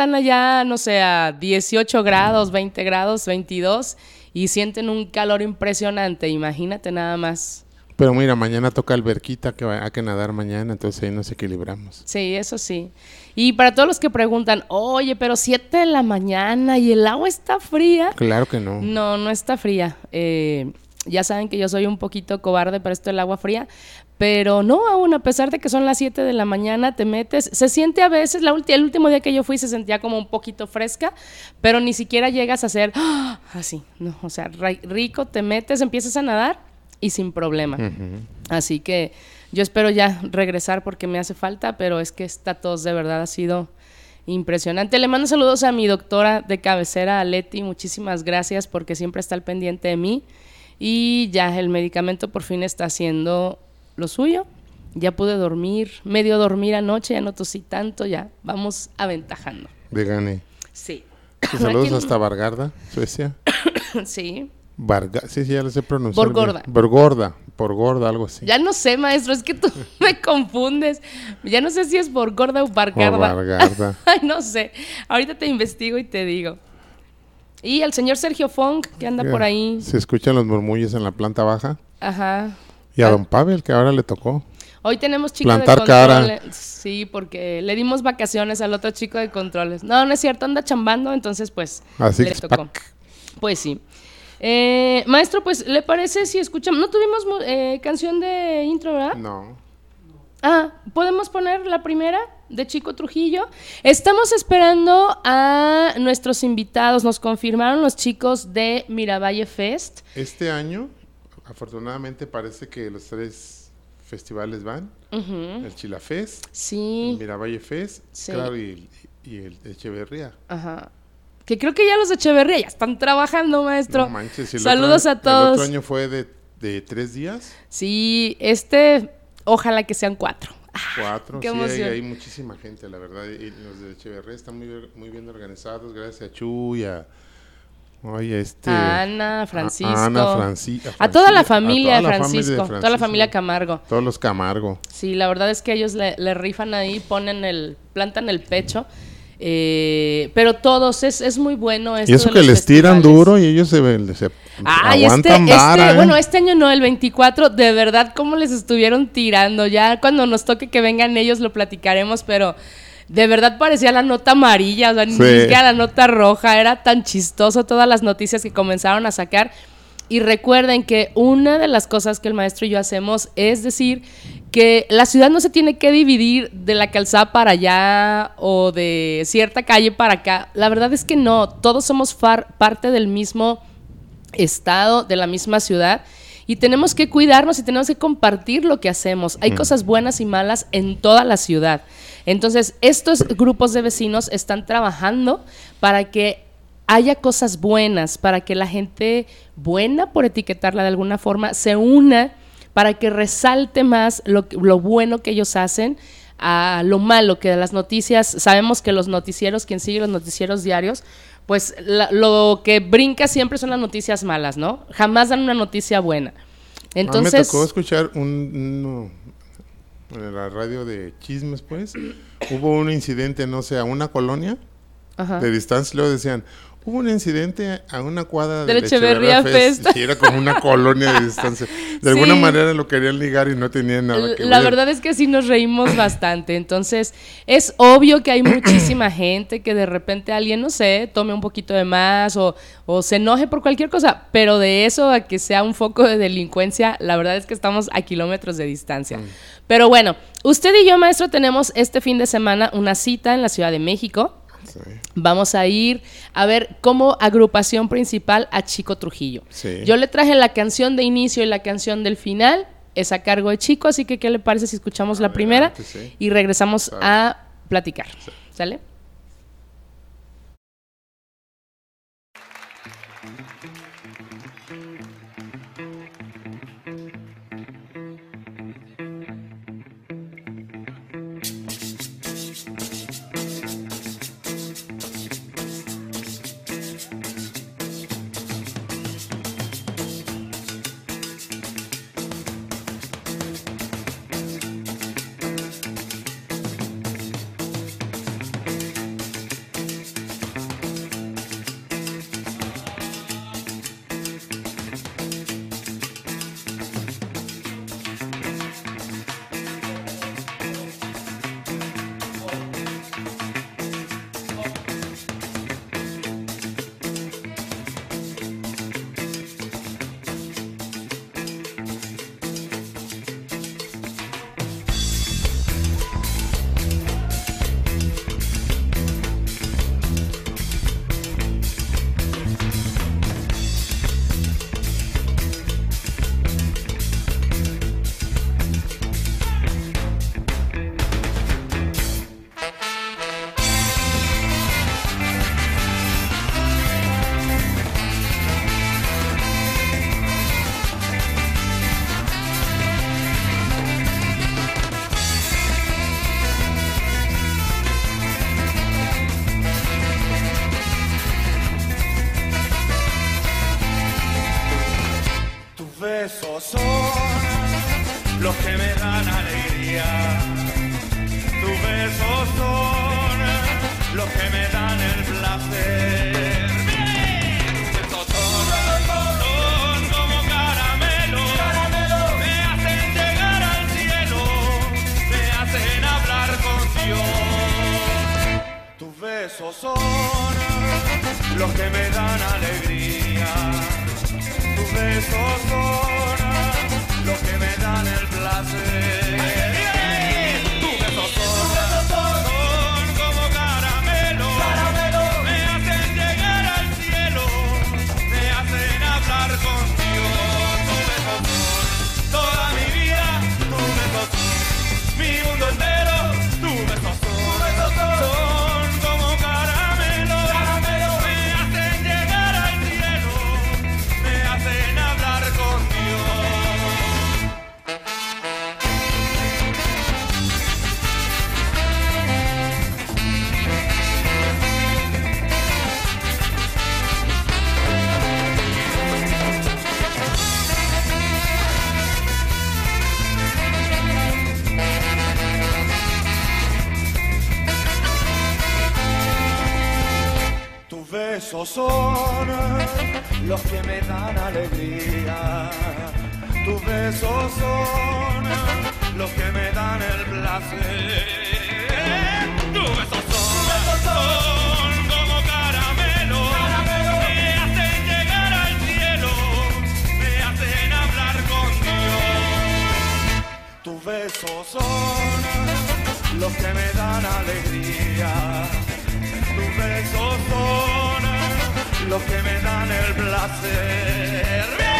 Están allá, no sé, a 18 grados, 20 grados, 22 y sienten un calor impresionante, imagínate nada más. Pero mira, mañana toca alberquita que hay que nadar mañana, entonces ahí nos equilibramos. Sí, eso sí. Y para todos los que preguntan, oye, pero 7 de la mañana y el agua está fría. Claro que no. No, no está fría. Eh, ya saben que yo soy un poquito cobarde para esto del agua fría, pero no, aún a pesar de que son las 7 de la mañana, te metes, se siente a veces, la el último día que yo fui se sentía como un poquito fresca, pero ni siquiera llegas a hacer ¡ah! así, no, o sea, rico, te metes, empiezas a nadar y sin problema. Así que yo espero ya regresar porque me hace falta, pero es que esta tos de verdad ha sido impresionante. Le mando saludos a mi doctora de cabecera, a Leti, muchísimas gracias porque siempre está al pendiente de mí. Y ya el medicamento por fin está haciendo lo suyo. Ya pude dormir, medio dormir anoche, ya no tosí tanto, ya vamos aventajando. De gane. Sí. Saludos hasta Vargarda, Suecia. sí. Varga, sí, sí, ya lo sé pronunciar. Por gorda. Por gorda, por gorda, algo así. Ya no sé, maestro, es que tú me confundes. Ya no sé si es por gorda o Vargarda. Vargarda. Ay, no sé. Ahorita te investigo y te digo. Y el señor Sergio Fong, que anda por ahí. Se escuchan los murmullos en la planta baja. Ajá. Y a don Pavel, que ahora le tocó. Hoy tenemos chico Plantar de controles. Cara. Sí, porque le dimos vacaciones al otro chico de controles. No, no es cierto, anda chambando, entonces pues Así le tocó. Pues sí. Eh, maestro, pues, ¿le parece si escuchamos? ¿No tuvimos eh, canción de intro, verdad? No. Ah, ¿podemos poner la primera de Chico Trujillo? Estamos esperando a nuestros invitados. Nos confirmaron los chicos de Miravalle Fest. Este año, afortunadamente, parece que los tres festivales van. El Chilafest, Sí. el Miravalle Fest, Sí. claro, y, y el Echeverría. Ajá. Que creo que ya los de Echeverría ya están trabajando, maestro. No manches, el Saludos otro a todos. El otro año fue de, de tres días, Sí, este, ojalá que sean cuatro. cuatro. qué sí, hay muchísima gente, la verdad. Y los de Echeverría están muy, muy bien organizados, gracias a Chu y a... Este... A Ana, Francisco. A Ana, Franci- A toda la familia a de toda la familia Francisco, de toda la familia Camargo. Todos los Camargo. Sí, la verdad es que ellos le, le rifan ahí, ponen el, plantan el pecho. eh, pero todos, es, es muy bueno esto Y eso de que los les tiran duro y ellos se, se este, aguantan este, vara, ¿eh? bueno, este año no, el 24, de verdad, cómo les estuvieron tirando. Ya cuando nos toque que vengan ellos lo platicaremos, pero de verdad parecía la nota amarilla, o sea, ni siquiera la nota roja. Era tan chistoso todas las noticias que comenzaron a sacar. Y recuerden que una de las cosas que el maestro y yo hacemos es decir que la ciudad no se tiene que dividir de la calzada para allá o de cierta calle para acá. La verdad es que no, todos somos far- parte del mismo estado, de la misma ciudad. Y tenemos que cuidarnos y tenemos que compartir lo que hacemos. Hay cosas buenas y malas en toda la ciudad. Entonces, estos grupos de vecinos están trabajando para que haya cosas buenas, para que la gente buena, por etiquetarla de alguna forma, se una para que resalte más lo, bueno que ellos hacen a lo malo que de las noticias, sabemos que los noticieros, quien sigue los noticieros diarios, pues la- lo que brinca siempre son las noticias malas, ¿no? Jamás dan una noticia buena. A mí me Entonces, tocó escuchar un, en la radio de chismes, pues. Hubo un incidente, no sé, a una colonia ajá. de distancia. Luego decían, hubo un incidente a una cuadra Del del Echeverría Fest. Y era como una colonia de distancia. De alguna manera lo querían ligar y no tenían nada que La ver. verdad es que sí nos reímos bastante. Entonces, es obvio que hay muchísima gente que de repente alguien, no sé, tome un poquito de más o, o se enoje por cualquier cosa, pero de eso a que sea un foco de delincuencia, la verdad es que estamos a kilómetros de distancia. Mm. Pero bueno, usted y yo, maestro, tenemos este fin de semana una cita en la Ciudad de México. Sí. Vamos a ir a ver como agrupación principal a Chico Trujillo. Sí. Yo le traje la canción de inicio y la canción del final. Es a cargo de Chico, así que ¿qué le parece si escuchamos la primera sí. y regresamos a platicar? ¿Sale? Son los que me dan alegría. Tus besos son los que me dan el placer. Tus besos son, son como caramelo, me hacen llegar al cielo, me hacen hablar con Dios. Tus besos son los que me dan alegría. Tus besos son los que me dan el placer.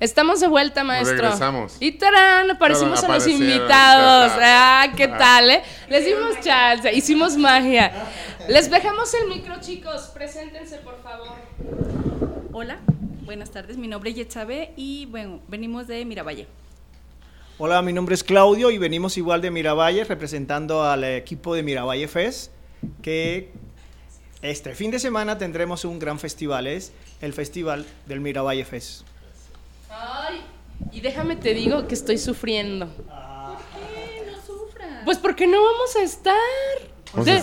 Estamos de vuelta, maestro. Regresamos. Y tarán, aparecimos a los invitados. Ah, ¿qué tal, eh? Les dimos chance, hicimos magia. Les dejamos el micro, chicos. Preséntense, por favor. Hola, buenas tardes. Mi nombre es Yetzabe y bueno, venimos de Miravalle. Hola, mi nombre es Claudio y venimos igual de Miravalle representando al equipo de Miravalle Fest que este fin de semana tendremos un gran festival, es el Festival del Miravalle Fest. Ay, y déjame te digo que estoy sufriendo. ¿Qué? No sufra. Pues porque no vamos a estar. De-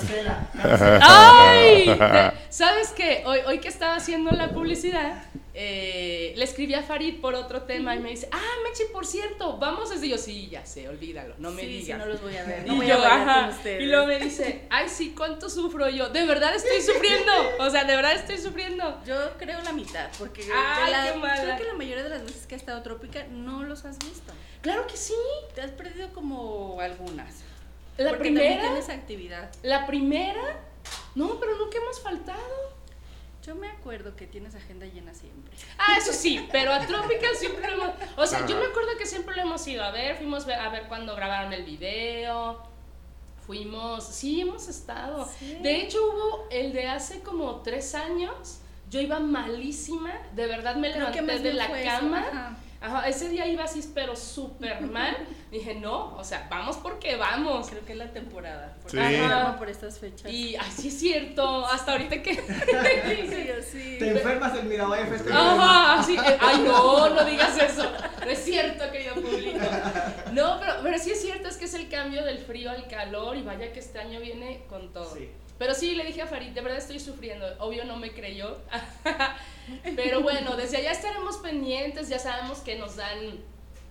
¡Ay! ¿Sabes qué? Hoy, hoy que estaba haciendo la publicidad, eh, le escribí a Farid por otro tema y me dice, ah, Mechi, por cierto, vamos desde yo, sí, ya sé, olvídalo, no me Sí, sí, digas. no los voy a ver. Y No voy yo, a ajá, con ustedes. y luego me dice, ay, sí, ¿cuánto sufro yo? De verdad estoy sufriendo, o sea, de verdad estoy sufriendo. Yo creo la mitad, porque Ay, la- qué mala. creo que la mayoría de las veces que ha estado Trópica no los has visto. Claro que sí. Te has perdido como algunas. La porque primera, tienes actividad. la primera, no, pero nunca hemos faltado. Yo me acuerdo que tienes agenda llena siempre. Ah, eso sí, pero a Tropical siempre lo hemos... O sea, yo me acuerdo que siempre lo hemos ido a ver, fuimos a ver cuando grabaron el video, fuimos... Sí, hemos estado. Sí. De hecho, hubo el de hace como tres años, yo iba malísima, de verdad me Creo levanté de la eso, cama ajá. Ajá, ese día iba así, pero súper mal. Dije, no, o sea, vamos porque vamos. Creo que es la temporada. Sí. Ajá. Por estas fechas. Y así es cierto, hasta ahorita que... sí, sí. Te enfermas del Miravalle Fest. Ajá, así, eh, ay no, no digas eso. No es cierto, querido público. No, pero, pero sí es cierto, es que es el cambio del frío al calor y vaya que este año viene con todo. Sí. Pero sí, le dije a Farid, de verdad estoy sufriendo. Obvio no me creyó. Pero bueno, desde allá estaremos pendientes, ya sabemos que nos dan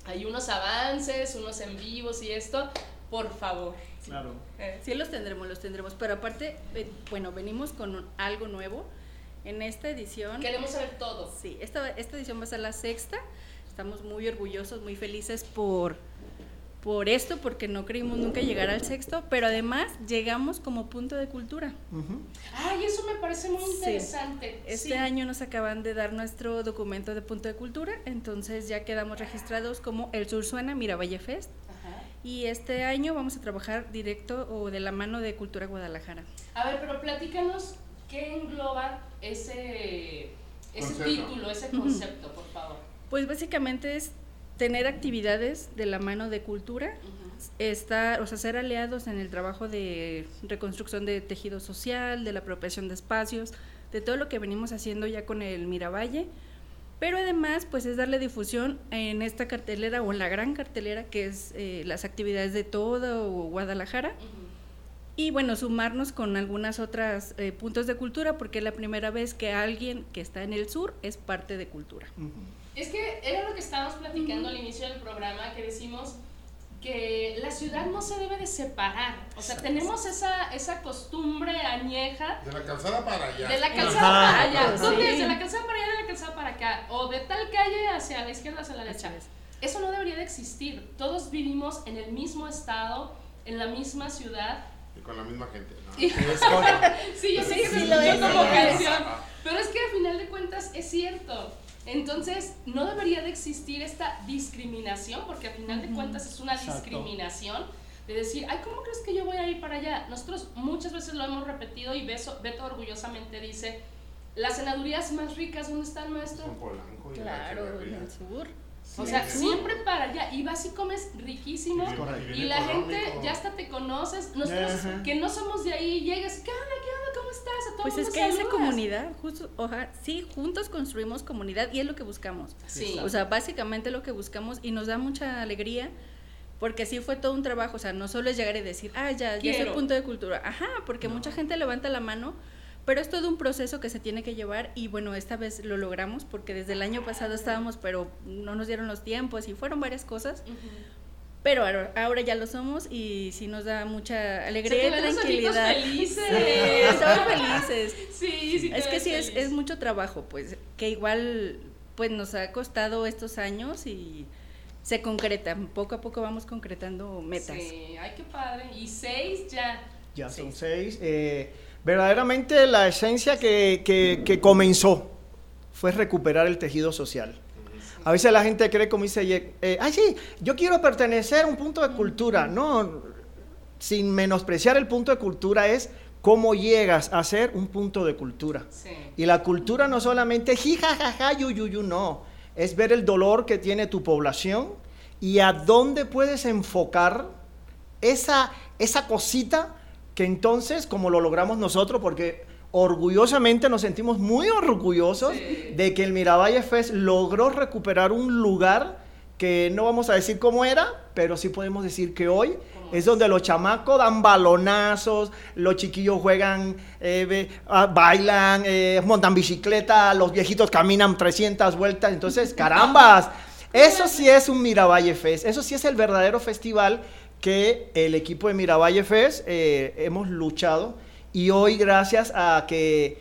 hay unos avances, unos en vivos y esto. Por favor. Claro. Eh, Sí, los tendremos, los tendremos. Pero aparte, eh, bueno, venimos con un- algo nuevo. En esta edición. Queremos saber todo. Sí, esta, esta edición va a ser la sexta. Estamos muy orgullosos, muy felices por, por esto, porque no creímos nunca llegar al sexto, pero además llegamos como punto de cultura. Ujú. Ay, eso me parece muy Sí. interesante. Este Sí. año nos acaban de dar nuestro documento de punto de cultura, entonces ya quedamos registrados como El Sur Suena Miravalle Fest. Ajá. Y este año vamos a trabajar directo o de la mano de Cultura Guadalajara. A ver, pero platícanos qué engloba ese, ese Concepto. título, ese concepto, por favor. Pues básicamente es tener actividades de la mano de cultura, estar, o sea, ser aliados en el trabajo de reconstrucción de tejido social, de la apropiación de espacios, de todo lo que venimos haciendo ya con el Miravalle. Pero además, pues es darle difusión en esta cartelera o en la gran cartelera que es eh, las actividades de todo Guadalajara. Y bueno, sumarnos con algunas otras eh, puntos de cultura, porque es la primera vez que alguien que está en el sur es parte de cultura. Es que era lo que estábamos platicando al inicio del programa, que decimos que la ciudad no se debe de separar. O sea, tenemos esa, esa costumbre añeja De la calzada para allá. de la calzada Ajá. para allá. Sí. ¿Dónde es? De la calzada para allá, de la calzada para acá. O de tal calle hacia la izquierda, hacia la derecha. Eso no debería de existir. Todos vivimos en el mismo estado, en la misma ciudad. Y con la misma gente. ¿no? Y- Sí, yo sé que se sí lo es, como sí lo es. canción. Pero es que a final de cuentas es cierto. Entonces, no debería de existir esta discriminación, porque a final de cuentas es una Exacto. discriminación de decir, ay, ¿cómo crees que yo voy a ir para allá? Nosotros muchas veces lo hemos repetido y Beso, Beto orgullosamente dice, las senadurías más ricas, ¿dónde están, maestro? Son Polanco y la Claro, en el sur. O sea, sí. siempre para allá. Y vas y comes riquísimo. Sí, y la gente ya hasta te conoces. Nosotros Ajá. que no somos de ahí, llegas, ¿qué onda? ¿Qué onda? ¿Cómo estás? A todo Pues mundo es que esa comunidad, justo, oja, sí, juntos construimos comunidad y es lo que buscamos. Sí. O sea, básicamente lo que buscamos y nos da mucha alegría porque sí fue todo un trabajo, o sea, no solo es llegar y decir, ah, ya, ya es el punto de cultura. Ajá, porque mucha gente levanta la mano, pero es todo un proceso que se tiene que llevar y bueno, esta vez lo logramos porque desde el año pasado estábamos, pero no nos dieron los tiempos y fueron varias cosas. Pero ahora, ahora ya lo somos y sí nos da mucha alegría y tranquilidad. felices. Estamos felices. Sí, sí. Es que sí, es, es mucho trabajo, pues, que igual pues nos ha costado estos años y se concretan, poco a poco vamos concretando metas. Sí, ay, qué padre. Y seis ya. Ya son seis. Eh, verdaderamente la esencia que, que- que comenzó fue recuperar el tejido social. A veces la gente cree como dice, eh, ay sí, yo quiero pertenecer a un punto de cultura. No, sin menospreciar el punto de cultura es cómo llegas a ser un punto de cultura. Sí. Y la cultura no solamente jijajaja, yu, yu, yu, no. Es ver el dolor que tiene tu población y a dónde puedes enfocar esa, esa cosita que entonces, como lo logramos nosotros, porque orgullosamente nos sentimos muy orgullosos Sí. de que el Miravalle Fest logró recuperar un lugar que no vamos a decir cómo era, pero sí podemos decir que hoy es donde los chamacos dan balonazos, los chiquillos juegan, eh, ah, bailan, eh, montan bicicleta, los viejitos caminan 300 vueltas. Entonces, carambas, eso sí es un Miravalle Fest, eso sí es el verdadero festival que el equipo de Miravalle Fest eh, hemos luchado. Y hoy, gracias a que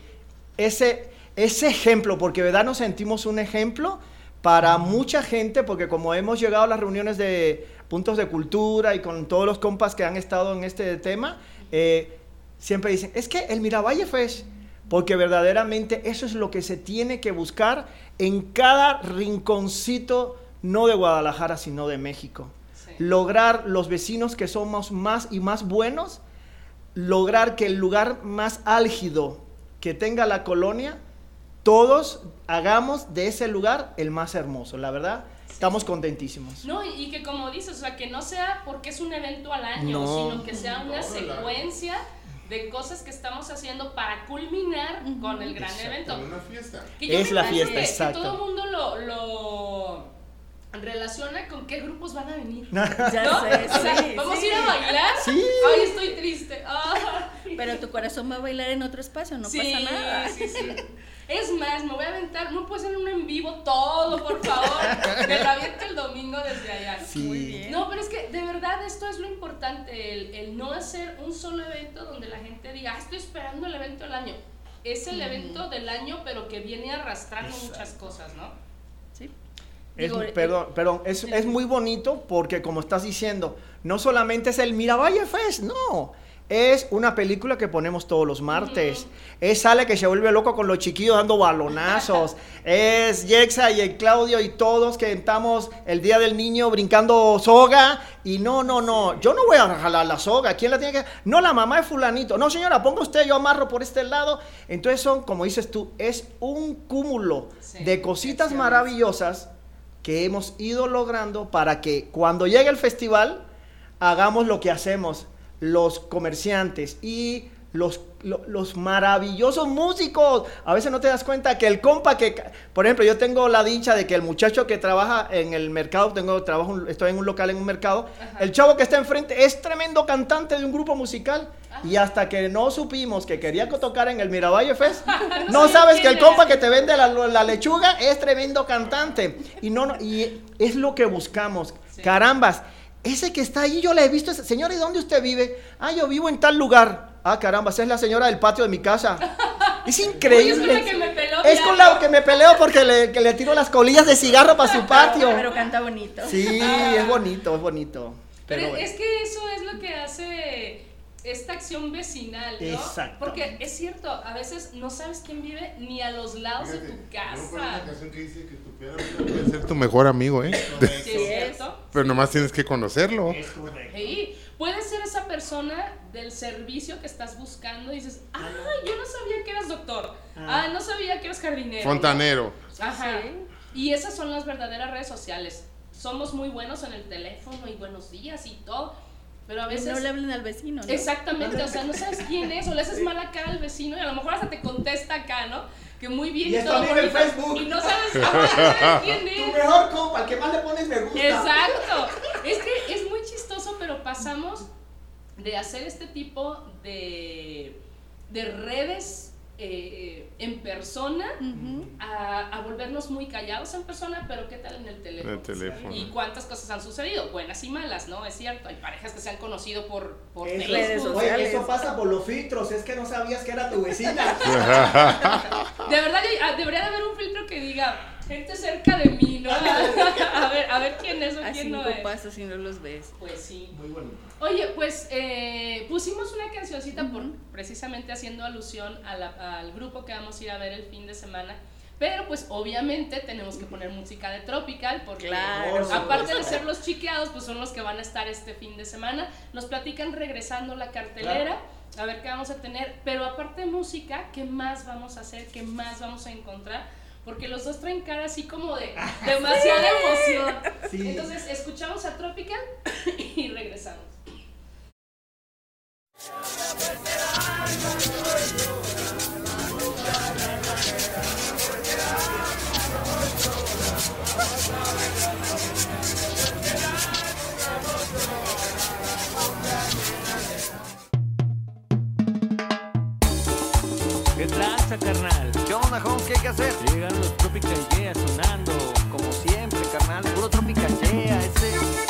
ese, ese ejemplo, porque verdad nos sentimos un ejemplo para mucha gente, porque como hemos llegado a las reuniones de puntos de cultura y con todos los compas que han estado en este tema, eh, siempre dicen, es que el Miravalle Fest, porque verdaderamente eso es lo que se tiene que buscar en cada rinconcito, no de Guadalajara, sino de México. Sí. Lograr los vecinos que somos más y más buenos, lograr que el lugar más álgido que tenga la colonia todos hagamos de ese lugar el más hermoso. La verdad, estamos contentísimos. No, y, que como dices, o sea, que no sea porque es un evento al año, No. sino que sea una secuencia de cosas que estamos haciendo para culminar con el gran evento. Una fiesta. Que yo Es me la fiesta, que- exacto. Que todo el mundo lo, lo relaciona con qué grupos van a venir. Ya ¿No? sé, o sea, sí, vamos sí. a ir a bailar. Sí. Ay, estoy triste. Ay. Pero tu corazón va a bailar en otro espacio, no sí, pasa nada. Sí, sí. Es más, me voy a aventar, no puede ser un en vivo todo, por favor. Me lo aviento el domingo desde allá. Sí. Muy bien. No, pero es que de verdad esto es lo importante, el, el no hacer un solo evento donde la gente diga, ah, estoy esperando el evento del año. Es el evento del año, pero que viene arrastrando muchas cosas, ¿no? Es, Digo, eh, perdón, perdón, es, es muy bonito porque como estás diciendo, no solamente es el Miravalle Fest, no. Es una película que ponemos todos los martes. Es Sale que se vuelve loco con los chiquillos dando balonazos. es Jexa y el Claudio y todos que estamos el día del niño brincando soga. Y no, no, no. Yo no voy a jalar la soga. ¿Quién la tiene que.? No, la mamá es Fulanito. No, señora, ponga usted, yo amarro por este lado. Entonces son, como dices tú, es un cúmulo Sí, de cositas maravillosas que hemos ido logrando para que cuando llegue el festival hagamos lo que hacemos los comerciantes y los, lo- los maravillosos músicos. A veces no te das cuenta que el compa que, por ejemplo, yo tengo la dicha de que el muchacho que trabaja en el mercado, tengo trabajo, estoy en un local en un mercado, el chavo que está enfrente es tremendo cantante de un grupo musical. Y hasta que no supimos que quería que tocar en el Miravalle Fest, no Sí, sabes que el ¿quién compa que te vende la, la lechuga es tremendo cantante. Y no, no, y es lo que buscamos. Sí. Carambas, ese que está ahí, yo le he visto. ese- Señor, ¿y dónde usted vive? Ah, yo vivo en tal lugar. Ah, caramba, esa es la señora del patio de mi casa. Es increíble. Oye, es con la que me peló Es con la que me peleo porque le, que le tiro las colillas de cigarro para su patio. Pero canta bonito. Sí, es bonito, es bonito. Pero, Pero, es que eso es lo que hace esta acción vecinal, ¿no? Exactamente. Porque es cierto, a veces no sabes quién vive ni a los lados de tu una casa. canción que dice que tu peor amigo puede ser tu mejor amigo, ¿eh? Sí, es cierto. Pero nomás tienes que conocerlo. Sí, puede ser esa persona del servicio que estás buscando y dices, ah, yo no sabía que eras doctor. Ah, no sabía que eras jardinero. Fontanero. Ajá. Y esas son las verdaderas redes sociales. Somos muy buenos en el teléfono y buenos días y todo, pero a veces no le hablen al vecino, ¿no? Exactamente, o sea, no sabes quién es, o le haces mala cara al vecino y a lo mejor hasta te contesta acá, ¿no? Que muy bien Y tu todo en Facebook. Y no sabes, ajá, no sabes quién es. mejor compa, el que más le pones me gusta. Exacto. Es que es muy chistoso, pero pasamos de hacer este tipo de, de redes eh, en persona Ujú. a, a volvernos muy callados en persona, pero ¿qué tal en el teléfono? En el teléfono. Y cuántas cosas han sucedido, buenas y malas, ¿no? Es cierto, hay parejas que se han conocido por, por Facebook. redes oye, eso pasa por los filtros, es que no sabías que era tu vecina. De verdad, ah, debería de haber un filtro que diga gente cerca de mí, ¿no? a ver, a ver quién es o A quién cinco no es. pasos y no los ves. Pues sí. Muy bonito. Oye, pues eh, pusimos una cancioncita por precisamente haciendo alusión a la- al grupo que vamos a ir a ver el fin de semana. Pero pues obviamente tenemos que poner música de Tropical porque Claro. aparte de ser los chiqueados, pues son los que van a estar este fin de semana. Nos platican regresando la cartelera, a ver qué vamos a tener. Pero aparte de música, ¿qué más vamos a hacer? ¿Qué más vamos a encontrar? Porque los dos traen cara así como de demasiada emoción. Sí. Entonces escuchamos a Tropical y regresamos. ¿Qué tranza, carnal? ¿Qué onda? ¿Qué hay que hacer? Llegan los Tropical Yeah sonando. Como siempre, carnal. Puro tropicachea ese.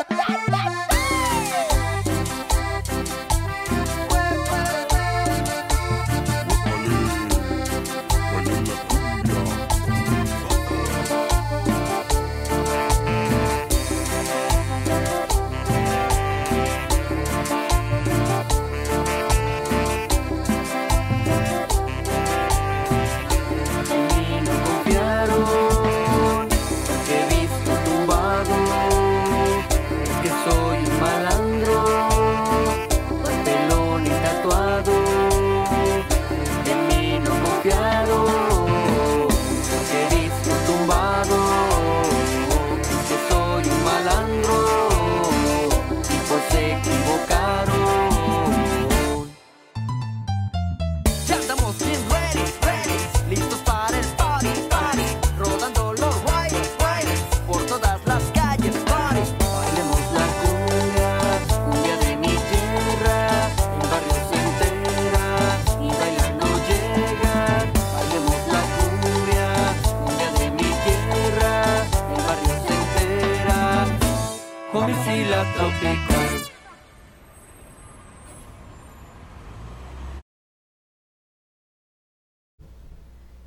I, I, I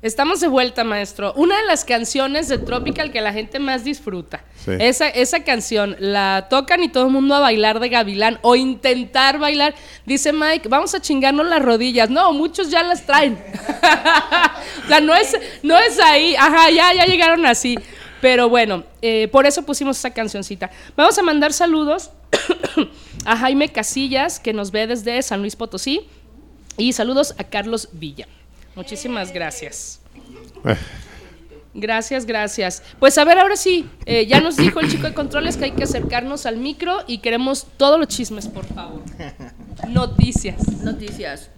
Estamos de vuelta, maestro. Una de las canciones de Tropical que la gente más disfruta. Sí. Esa, esa canción la tocan y todo el mundo a bailar de gavilán o intentar bailar. Dice Mike, vamos a chingarnos las rodillas. No, muchos ya las traen. o sea, no es, no es ahí. Ajá, ya, ya llegaron así. Pero bueno, eh, por eso pusimos esa cancioncita. Vamos a mandar saludos a Jaime Casillas, que nos ve desde San Luis Potosí. Y saludos a Carlos Villa. Muchísimas gracias. Eh, Gracias, gracias. Pues a ver, ahora sí, eh, ya nos dijo el chico de controles que hay que acercarnos al micro y queremos todos los chismes, por favor. Noticias. Noticias.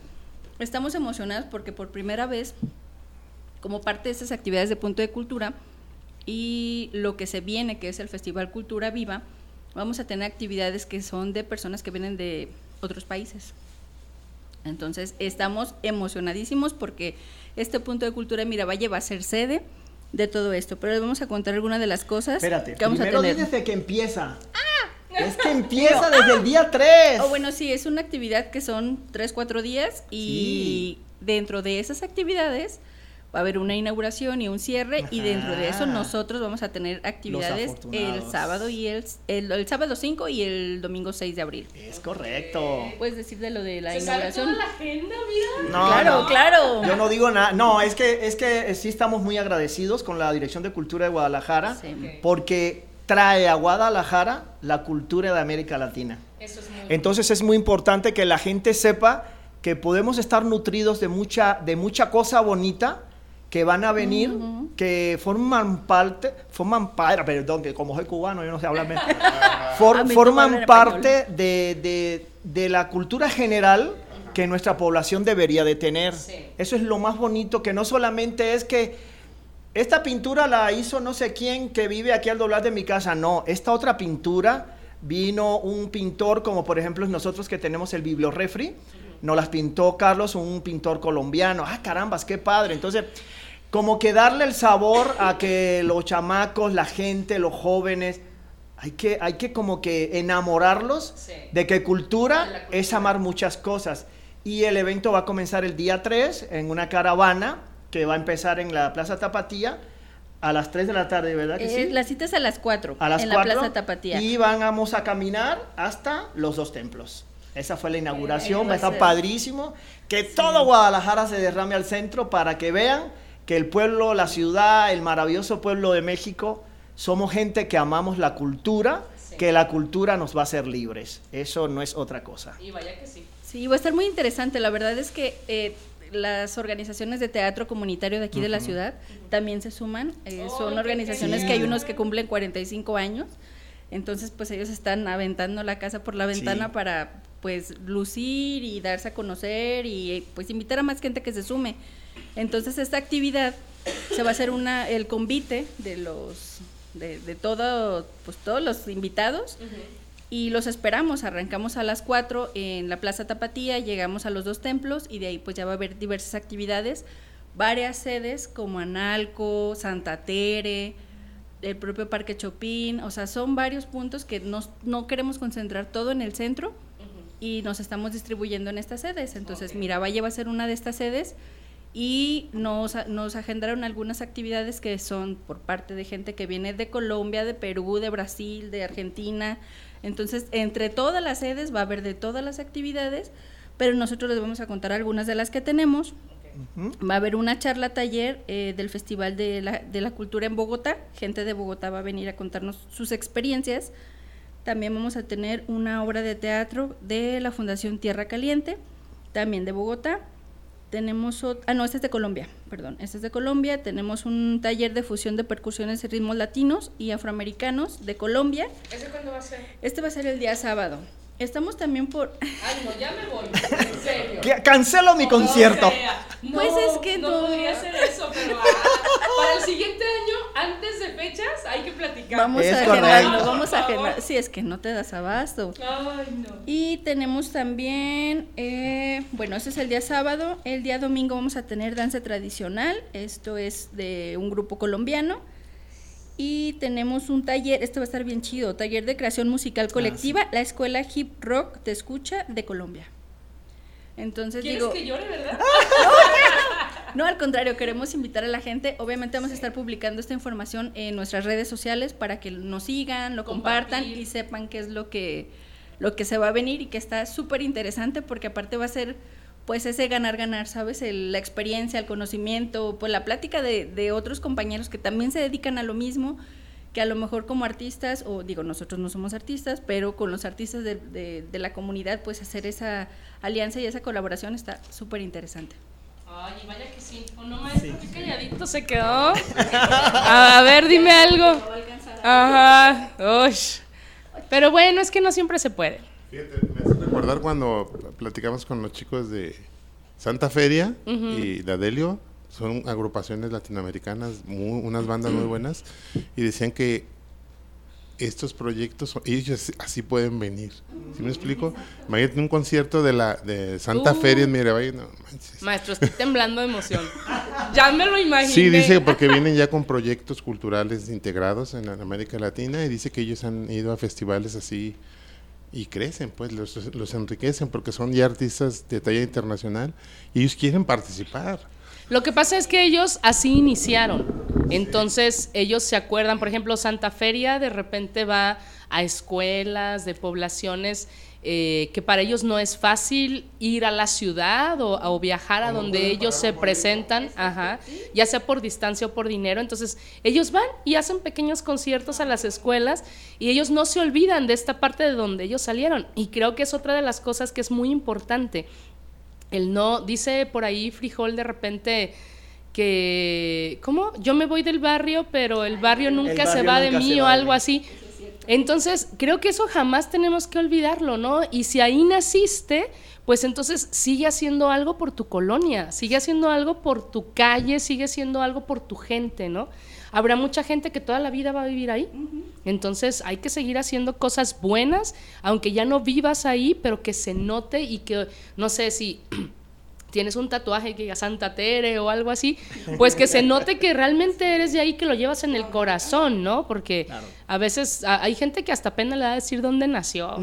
Estamos emocionados porque por primera vez, como parte de estas actividades de Punto de Cultura y lo que se viene, que es el Festival Cultura Viva, vamos a tener actividades que son de personas que vienen de otros países. Entonces, estamos emocionadísimos porque este Punto de Cultura de Miravalle va a ser sede de todo esto, pero les vamos a contar algunas de las cosas Espérate, que vamos a tener. desde que empieza. Es que empieza desde el día 3. Oh, bueno, sí, es una actividad que son tres, cuatro días y dentro de esas actividades va a haber una inauguración y un cierre y dentro de eso nosotros vamos a tener actividades el sábado y el, el, el sábado 5 y el domingo 6 de abril. Es correcto. Puedes decir de lo de la Se sabe inauguración. toda la agenda, mira. No, claro, no. claro. Yo no digo nada. No, es que, es que sí estamos muy agradecidos con la Dirección de Cultura de Guadalajara Sí. porque trae a Guadalajara la cultura de América Latina. Eso es muy Entonces es muy importante que la gente sepa que podemos estar nutridos de mucha, de mucha cosa bonita que van a venir, que forman parte, forman parte, perdón, que como soy cubano yo no sé hablar For- forman parte de, de- de la cultura general que nuestra población debería de tener. Eso es lo más bonito, que no solamente es que esta pintura la hizo no sé quién que vive aquí al doblar de mi casa. No, esta otra pintura vino un pintor como por ejemplo nosotros que tenemos el bibliorefri. Nos las pintó Carlos, un pintor colombiano. Ah, carambas, qué padre. Entonces, como que darle el sabor a que los chamacos, la gente, los jóvenes, hay que, hay que como que enamorarlos Sí. de que cultura es amar muchas cosas. Y el evento va a comenzar el día 3 en una caravana que va a empezar en la Plaza Tapatía a las 3 de la tarde, ¿verdad que Eh, sí? La cita es a las 4 a las en 4 la Plaza Tapatía. y vamos a caminar hasta los dos templos. Esa fue la inauguración, va a estar padrísimo. Que todo Guadalajara se derrame al centro para que vean que el pueblo, la ciudad, el maravilloso pueblo de México, somos gente que amamos la cultura, que la cultura nos va a hacer libres. Eso no es otra cosa. Y vaya que sí. Sí, va a estar muy interesante. La verdad es que eh, las organizaciones de teatro comunitario de aquí de la ciudad también se suman. Eh, son organizaciones que hay unos que cumplen 45 años. Entonces, pues ellos están aventando la casa por la ventana Sí. para pues lucir y darse a conocer y pues invitar a más gente que se sume. Entonces, esta actividad se va a hacer una el convite de los de, de todo pues todos los invitados y los esperamos. Arrancamos a las 4 en la Plaza Tapatía, llegamos a los dos templos y de ahí pues ya va a haber diversas actividades, varias sedes como Analco, Santa Tere, el propio Parque Chopin, o sea, son varios puntos que nos- no queremos concentrar todo en el centro y nos estamos distribuyendo en estas sedes. Entonces, Miravalle va a ser una de estas sedes y nos, nos agendaron algunas actividades que son por parte de gente que viene de Colombia, de Perú, de Brasil, de Argentina. Entonces, entre todas las sedes va a haber de todas las actividades, pero nosotros les vamos a contar algunas de las que tenemos. Va a haber una charla taller eh, del Festival de la, de la Cultura en Bogotá. Gente de Bogotá va a venir a contarnos sus experiencias. También vamos a tener una obra de teatro de la Fundación Tierra Caliente, también de Bogotá. Tenemos, ah no, este es de Colombia, perdón, este es de Colombia. Tenemos un taller de fusión de percusiones y ritmos latinos y afroamericanos de Colombia. ¿Ese cuándo va a ser? Este va a ser el día sábado. Estamos también por... Ay, no, ya me voy. En serio. Cancelo mi concierto. No, Pues es que no. podría ser eso, pero ah, para el siguiente año, antes de fechas, hay que platicar. Vamos Es a agendarlo, vamos a Por favor. agendar. Sí, es que no te das abasto. Ay, no. Y tenemos también, eh, bueno, ese es el día sábado. El día domingo vamos a tener danza tradicional. Esto es de un grupo colombiano. Y tenemos un taller, este va a estar bien chido, taller de creación musical colectiva, la Escuela Hip Rock Te Escucha de Colombia. Entonces ¿Quieres digo, que llore, verdad? no, al contrario, queremos invitar a la gente. Obviamente vamos a estar publicando esta información en nuestras redes sociales para que nos sigan, lo compartan y sepan qué es lo que, lo que se va a venir y que está súper interesante porque aparte va a ser pues ese ganar-ganar, ¿sabes? El- la experiencia, el conocimiento, pues la plática de, de otros compañeros que también se dedican a lo mismo, que a lo mejor como artistas, o digo, nosotros no somos artistas, pero con los artistas de, de- de la comunidad, pues hacer esa alianza y esa colaboración está súper interesante. Ay, y vaya que sí. ¿O no, maestro? Qué calladito se quedó. A ver, dime algo. Ajá. Uy. Pero bueno, es que no siempre se puede. Fíjate, me hace recordar cuando platicamos con los chicos de Santa Feria y de Adelio, son agrupaciones latinoamericanas, muy- unas bandas muy buenas, y decían que estos proyectos, ellos así pueden venir. ¿Sí me explico? Imagínate un concierto de la de Santa Uh. Feria en Miravalle, no manches. Maestro, estoy temblando de emoción. Ya me lo imaginé. Sí, dice porque vienen ya con proyectos culturales integrados en América Latina y dice que ellos han ido a festivales así y crecen, pues los, los enriquecen porque son ya artistas de talla internacional y ellos quieren participar. Lo que pasa es que ellos así iniciaron. Entonces, ellos se acuerdan, por ejemplo, Santa Feria de repente va a escuelas de poblaciones eh, que para ellos no es fácil ir a la ciudad o, o viajar a donde ellos se presentan, ajá, ya sea por distancia o por dinero. Entonces, ellos van y hacen pequeños conciertos a las escuelas y ellos no se olvidan de esta parte de donde ellos salieron. Y creo que es otra de las cosas que es muy importante el no, dice por ahí Frijol de repente que, ¿cómo? Yo me voy del barrio, pero el barrio nunca se barrio va de mí o de algo así. Entonces, creo que eso jamás tenemos que olvidarlo, ¿no? Y si ahí naciste, pues entonces sigue haciendo algo por tu colonia, sigue haciendo algo por tu calle, sigue haciendo algo por tu gente, ¿no? Habrá mucha gente que toda la vida va a vivir ahí. Entonces hay que seguir haciendo cosas buenas, aunque ya no vivas ahí, pero que se note y que, no sé si tienes un tatuaje que diga Santa Tere o algo así, pues que se note que realmente eres de ahí, que lo llevas en el corazón, ¿no? Porque a veces a- hay gente que hasta pena le da decir dónde nació.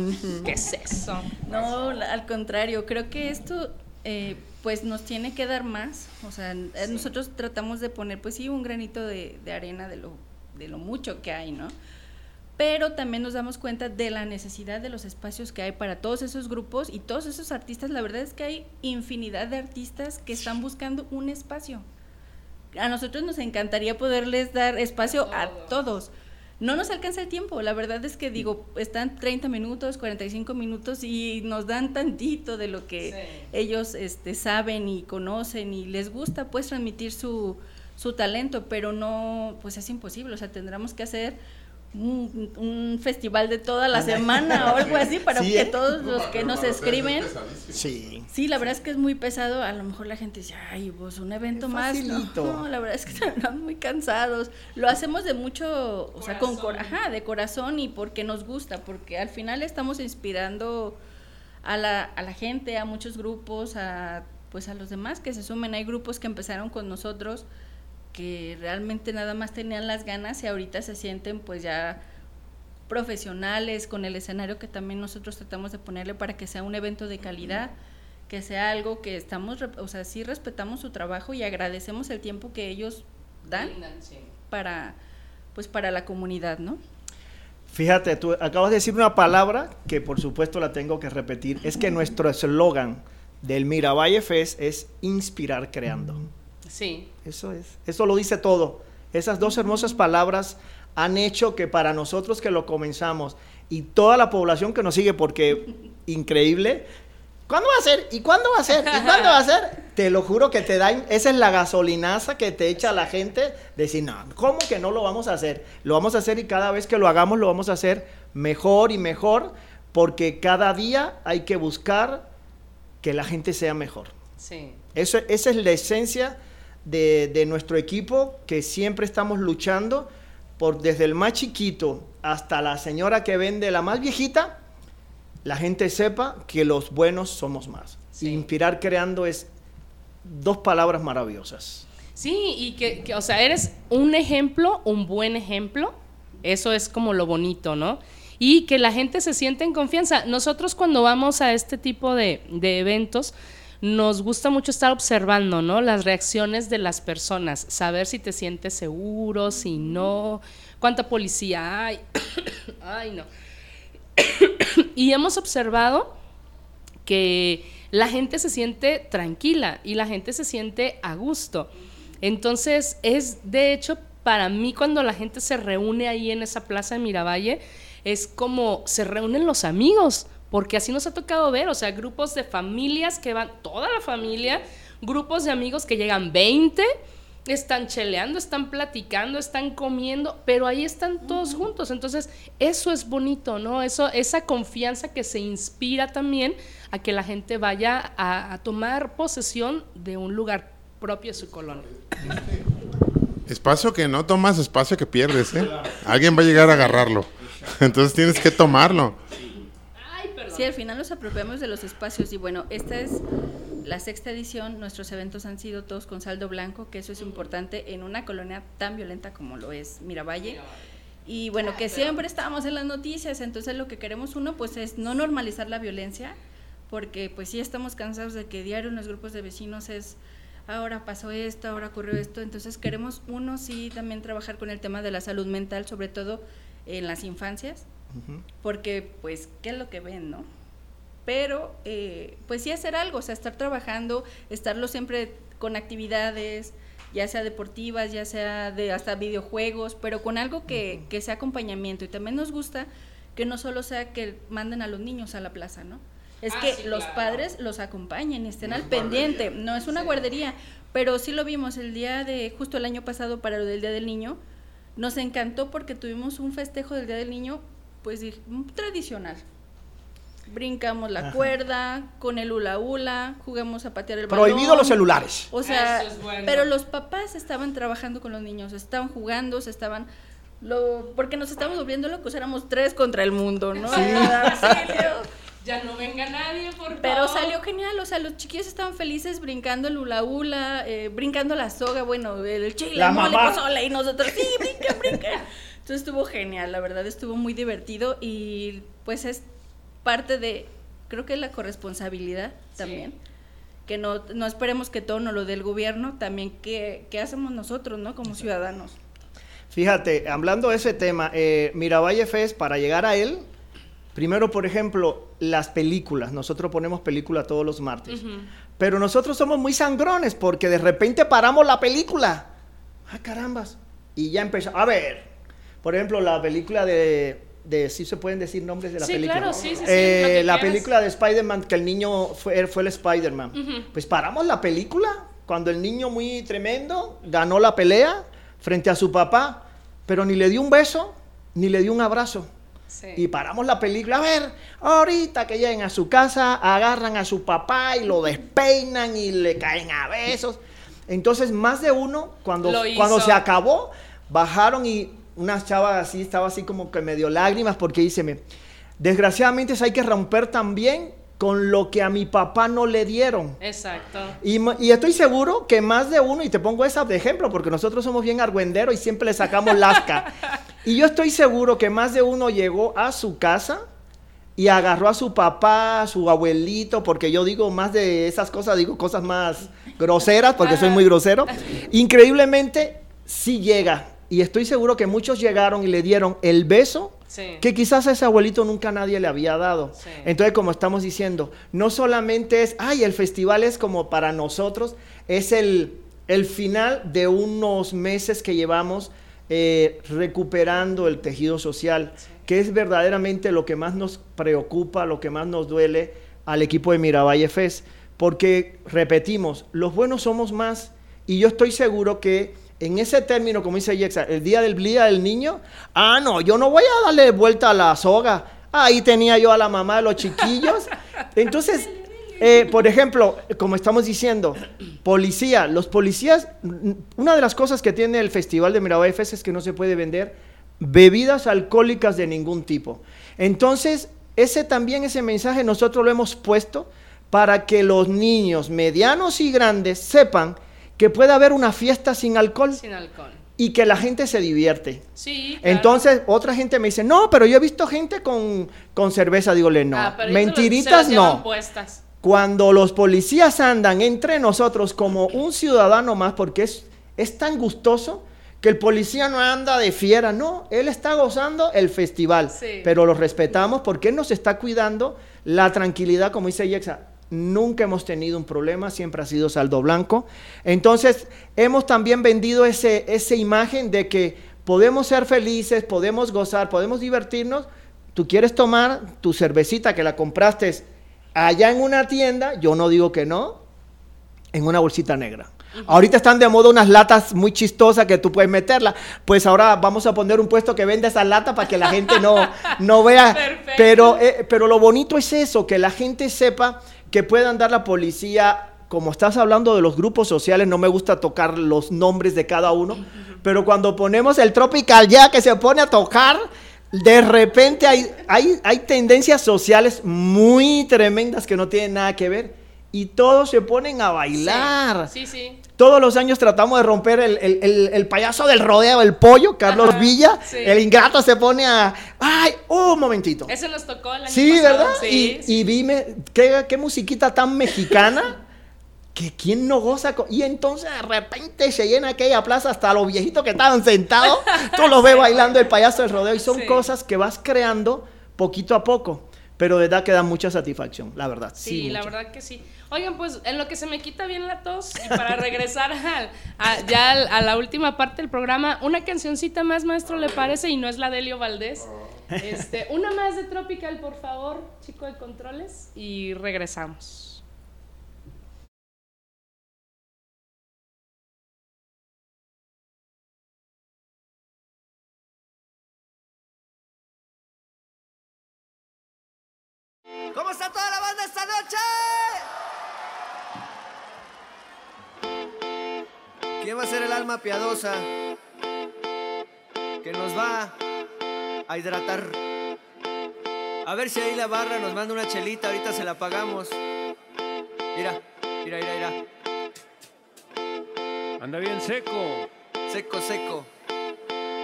¿Qué es eso? No, al contrario, creo que esto eh, pues nos tiene que dar más. O sea, eh, nosotros tratamos de poner pues sí un granito de, de arena de lo, de lo mucho que hay, ¿no? Pero también nos damos cuenta de la necesidad de los espacios que hay para todos esos grupos y todos esos artistas. La verdad es que hay infinidad de artistas que están buscando un espacio. A nosotros nos encantaría poderles dar espacio a todos. No nos alcanza el tiempo, la verdad es que digo, están 30 minutos, 45 minutos y nos dan tantito de lo que ellos este, saben y conocen y les gusta pues transmitir su, su talento, pero no, pues es imposible, o sea, tendremos que hacer un, un festival de toda la semana o algo así para Sí, que ¿eh? todos los que nos escriben. Sí. Sí, la verdad es que es muy pesado. A lo mejor la gente dice, ay, pues un evento Es más. No, facilito. no, la verdad es que estamos muy cansados. Lo hacemos de mucho, o sea, con cor- ajá, de corazón y porque nos gusta, porque al final estamos inspirando a la, a la gente, a muchos grupos, a pues a los demás que se sumen. Hay grupos que empezaron con nosotros que realmente nada más tenían las ganas y ahorita se sienten pues ya profesionales con el escenario que también nosotros tratamos de ponerle para que sea un evento de calidad, que sea algo que estamos, o sea, sí respetamos su trabajo y agradecemos el tiempo que ellos dan para pues para la comunidad, ¿no? Fíjate, tú acabas de decir una palabra que por supuesto la tengo que repetir. Es que nuestro eslogan del Miravalle Fest es inspirar creando. Sí. Eso es. Eso lo dice todo. Esas dos hermosas palabras han hecho que para nosotros que lo comenzamos y toda la población que nos sigue, porque increíble. ¿Cuándo va a ser? ¿Y cuándo va a ser? ¿Y cuándo va a ser? Te lo juro que te da, esa es la gasolinaza que te echa la gente, de decir, no, ¿cómo que no lo vamos a hacer? Lo vamos a hacer y cada vez que lo hagamos lo vamos a hacer mejor y mejor, porque cada día hay que buscar que la gente sea mejor. Sí. Eso, esa es la esencia de, de nuestro equipo, que siempre estamos luchando por desde el más chiquito hasta la señora que vende la más viejita, la gente sepa que los buenos somos más. Sí. Inspirar creando es dos palabras maravillosas. Sí, y que, que, o sea, eres un ejemplo, un buen ejemplo. Eso es como lo bonito, ¿no? Y que la gente se siente en confianza. Nosotros cuando vamos a este tipo de, de eventos, nos gusta mucho estar observando, ¿no? Las reacciones de las personas, saber si te sientes seguro, si no, cuánta policía hay. Ay, no. y hemos observado que la gente se siente tranquila y la gente se siente a gusto. Entonces, es de hecho para mí cuando la gente se reúne ahí en esa plaza de Miravalle, es como se reúnen los amigos, porque así nos ha tocado ver, o sea, grupos de familias que van, toda la familia, grupos de amigos que llegan 20, están cheleando, están platicando, están comiendo, pero ahí están todos juntos. Entonces, eso es bonito, ¿no? Eso, esa confianza que se inspira también a que la gente vaya a, a tomar posesión de un lugar propio de su colonia. Espacio que no tomas, espacio que pierdes, ¿eh? Alguien va a llegar a agarrarlo. Entonces tienes que tomarlo. Sí, al final nos apropiamos de los espacios y bueno, esta es la sexta edición, nuestros eventos han sido todos con saldo blanco, que eso es importante en una colonia tan violenta como lo es Miravalle. Y bueno, que siempre estamos en las noticias, entonces lo que queremos uno pues es no normalizar la violencia, porque pues sí estamos cansados de que diario en los grupos de vecinos es ahora pasó esto, ahora ocurrió esto, entonces queremos uno sí también trabajar con el tema de la salud mental, sobre todo en las infancias, porque pues, ¿qué es lo que ven, no? Pero, eh, pues sí hacer algo, o sea, estar trabajando, estarlo siempre con actividades, ya sea deportivas, ya sea de hasta videojuegos, pero con algo que, que sea acompañamiento. Y también nos gusta que no solo sea que manden a los niños a la plaza, ¿no? Es Ah, que sí, los claro. padres los acompañen, estén al pendiente. No es una guardería, pero sí lo vimos el día de, justo el año pasado para lo del Día del Niño. Nos encantó porque tuvimos un festejo del Día del Niño, pues un tradicional. Brincamos la Ajá. cuerda, con el hula hula, jugamos a patear el balón. Prohibido los celulares. O sea, Eso es bueno. pero los papás estaban trabajando con los niños, estaban jugando, se estaban lo porque nos estábamos volviendo locos, éramos tres contra el mundo, ¿no? Auxilio. Ya no venga nadie, por Pero favor. salió genial, o sea, los chiquillos estaban felices brincando el hula hula, eh, brincando la soga, bueno, el chile, La mole, mamá. pozole, y nosotros, sí, brinca, brinca. Entonces estuvo genial, la verdad, estuvo muy divertido y pues es parte de, creo que es la corresponsabilidad también, que no, no esperemos que todo nos lo dé el gobierno, también que, que hacemos nosotros, ¿no? Como ciudadanos. Fíjate, hablando de ese tema, eh, Miravalle Fest, para llegar a él, primero, por ejemplo, las películas. Nosotros ponemos película todos los martes. Pero nosotros somos muy sangrones porque de repente paramos la película. Ah, carambas. Y ya empezó. A ver, por ejemplo, la película de. de sí se pueden decir nombres de la Sí, película. claro, sí, sí, sí, Eh, la quieras. película de Spider-Man, que el niño fue, fue el Spider-Man. Pues paramos la película cuando el niño muy tremendo ganó la pelea frente a su papá, pero ni le dio un beso, ni le di un abrazo. Sí. Y paramos la película. A ver, ahorita que lleguen a su casa, agarran a su papá y lo despeinan y le caen a besos. Entonces, más de uno, cuando, cuando se acabó, bajaron y una chava así, estaba así como que medio lágrimas porque dice, "Me- desgraciadamente hay que romper también con lo que a mi papá no le dieron. Exacto. Y estoy seguro que más de uno, y te pongo esa de ejemplo, porque nosotros somos bien argüenderos y siempre le sacamos lasca. y yo estoy seguro que más de uno llegó a su casa y agarró a su papá, a su abuelito, porque yo digo más de esas cosas, digo cosas más groseras, porque soy muy grosero. Increíblemente, sí llega. Y estoy seguro que muchos llegaron y le dieron el beso Sí. que quizás a ese abuelito nunca nadie le había dado. Sí. Entonces, como estamos diciendo, no solamente es, ay, el festival es como para nosotros, es el, el final de unos meses que llevamos eh, recuperando el tejido social, que es verdaderamente lo que más nos preocupa, lo que más nos duele al equipo de Miravalle Fest. Porque, repetimos, los buenos somos más y yo estoy seguro que en ese término, como dice Yexa, el día del día del niño, ah, no, yo no voy a darle vuelta a la soga. Ahí tenía yo a la mamá de los chiquillos. Entonces, eh, por ejemplo, como estamos diciendo, policía, los policías, mm, una de las cosas que tiene el Festival de Miravalle Fest es que no se puede vender bebidas alcohólicas de ningún tipo. Entonces, ese también, ese mensaje nosotros lo hemos puesto para que los niños medianos y grandes sepan que puede haber una fiesta sin alcohol Sin alcohol. y que la gente se divierte. Sí. claro. Entonces, otra gente me dice, no, pero yo he visto gente con, con cerveza. Dígole, no, Ah, mentiritas no. puestas. Cuando los policías andan entre nosotros como un ciudadano más, porque es, es tan gustoso que el policía no anda de fiera, no, él está gozando el festival, Sí. pero lo respetamos porque él nos está cuidando la tranquilidad, como dice Yexa. Nunca hemos tenido un problema, siempre ha sido saldo blanco. Entonces, hemos también vendido ese, esa imagen de que podemos ser felices, podemos gozar, podemos divertirnos. Tú quieres tomar tu cervecita que la compraste allá en una tienda, yo no digo que no, en una bolsita negra. Ahorita están de moda unas latas muy chistosas que tú puedes meterla. Pues ahora vamos a poner un puesto que venda esa lata para que la gente no, no vea. Perfecto. Pero, eh, pero lo bonito es eso, que la gente sepa que puede andar la policía. Como estás hablando de los grupos sociales, no me gusta tocar los nombres de cada uno, pero cuando ponemos el Tropical ya que se pone a tocar, de repente hay, hay, hay tendencias sociales muy tremendas que no tienen nada que ver y todos se ponen a bailar. Sí, sí. Todos los años tratamos de romper el, el- el- el payaso del rodeo, el pollo, Carlos Ajá, Villa. sí. El ingrato se pone a. ¡Ay! Un momentito. Ese nos tocó el año Sí, pasado. ¿verdad? Sí, y, y dime, ¿qué, qué musiquita tan mexicana? que quién no goza con- Y entonces de repente se llena aquella plaza hasta los viejitos que estaban sentados. Tú los ves bailando el payaso del rodeo. Y son Sí. cosas que vas creando poquito a poco. Pero de verdad que da mucha satisfacción, la verdad. Sí, la mucha. verdad que sí. Oigan, pues en lo que se me quita bien la tos y para regresar ya a la última parte del programa, una cancioncita más, maestro, ¿le parece? Y no es la de Elio Valdés. Este, una más de Tropical, por favor, chico de controles, y regresamos. ¿Cómo está toda la banda esta va a ser el alma piadosa que nos va a hidratar? A ver si ahí la barra nos manda una chelita, ahorita se la pagamos. Mira, mira, mira, mira. Anda bien seco. Seco, seco.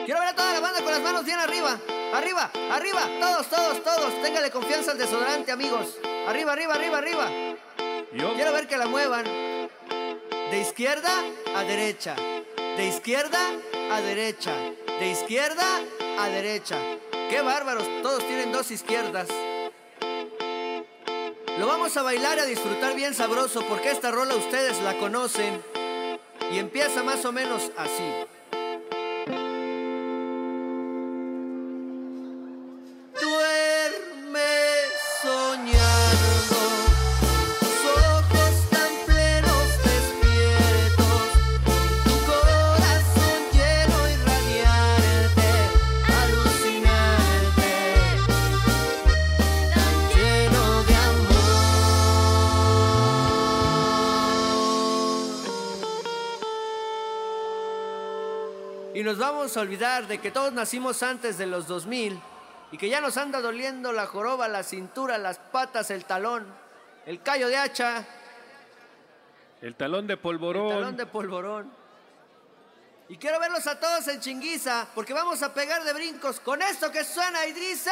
Quiero ver a toda la banda con las manos bien arriba. Arriba, arriba. Todos, todos, todos. Téngale confianza al desodorante, amigos. Arriba, arriba, arriba, arriba. Yo, Quiero ver que la muevan. De izquierda a derecha. De izquierda a derecha. De izquierda a derecha. ¡Qué bárbaros! Todos tienen dos izquierdas. Lo vamos a bailar y a disfrutar bien sabroso porque esta rola ustedes la conocen. Y empieza más o menos así. Vamos a olvidar de que todos nacimos antes de los 2000 y que ya nos anda doliendo la joroba, la cintura, las patas, el talón, el callo de hacha, El talón de el polvorón. talón de polvorón. Y quiero verlos a todos en chinguiza porque vamos a pegar de brincos con esto que suena y dice...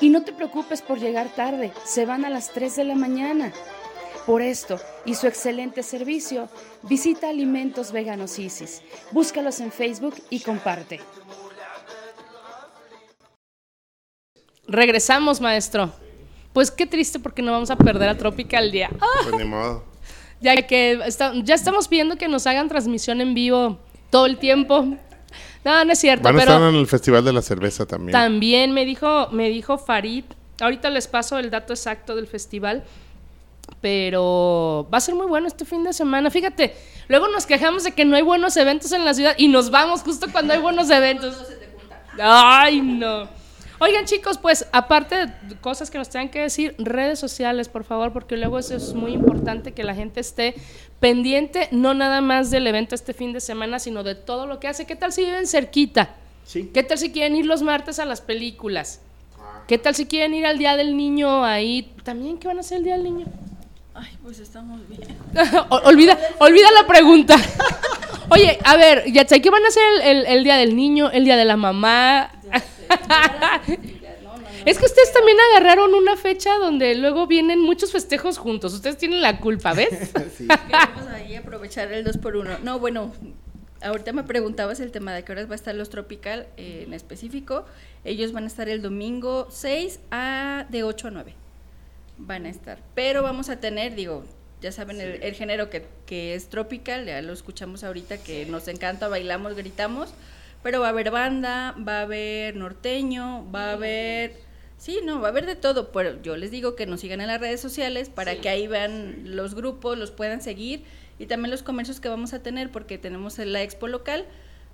Y no te preocupes por llegar tarde, se van a las 3 de la mañana. Por esto y su excelente servicio, visita Alimentos Veganos Isis. Búscalos en Facebook y comparte. Regresamos, maestro. Pues qué triste porque no vamos a perder a Tropical día. ¡Ah! Pues ni modo. Ya que está- ya estamos pidiendo que nos hagan transmisión en vivo todo el tiempo. No, no es cierto, Van a pero estar en el Festival de la Cerveza también. también me dijo, me dijo Farid, ahorita les paso el dato exacto del festival, pero va a ser muy bueno este fin de semana. Fíjate, luego nos quejamos de que no hay buenos eventos en la ciudad y nos vamos justo cuando hay buenos eventos. Ay, no. Oigan, chicos, pues aparte de cosas que nos tengan que decir, redes sociales, por favor, porque luego eso es muy importante que la gente esté pendiente, no nada más del evento este fin de semana, sino de todo lo que hace. ¿Qué tal si viven cerquita? Sí. ¿Qué tal si quieren ir los martes a las películas? ¿Qué tal si quieren ir al Día del Niño ahí? ¿También qué van a hacer el Día del Niño? Ay, pues estamos bien. Olvida, olvida la pregunta. Oye, a ver, Yatsai, ¿qué van a hacer el, el- el Día del Niño, el Día de la Mamá? Es que ustedes también agarraron una fecha donde luego vienen muchos festejos juntos. Ustedes tienen la culpa, ¿ves? Vamos ahí a aprovechar el 2 por 1 No, bueno, ahorita me preguntabas el tema de qué horas va a estar los Tropical eh, en específico. Ellos van a estar el domingo 6 a de 8 a 9. Van a estar. Pero vamos a tener, digo, ya saben, el, el género que, que es tropical, ya lo escuchamos ahorita, que nos encanta, bailamos, gritamos, pero va a haber banda, va a haber norteño, va a haber... Sí, no, va a haber de todo, pero yo les digo que nos sigan en las redes sociales para que ahí vean los grupos, los puedan seguir y también los comercios que vamos a tener porque tenemos la expo local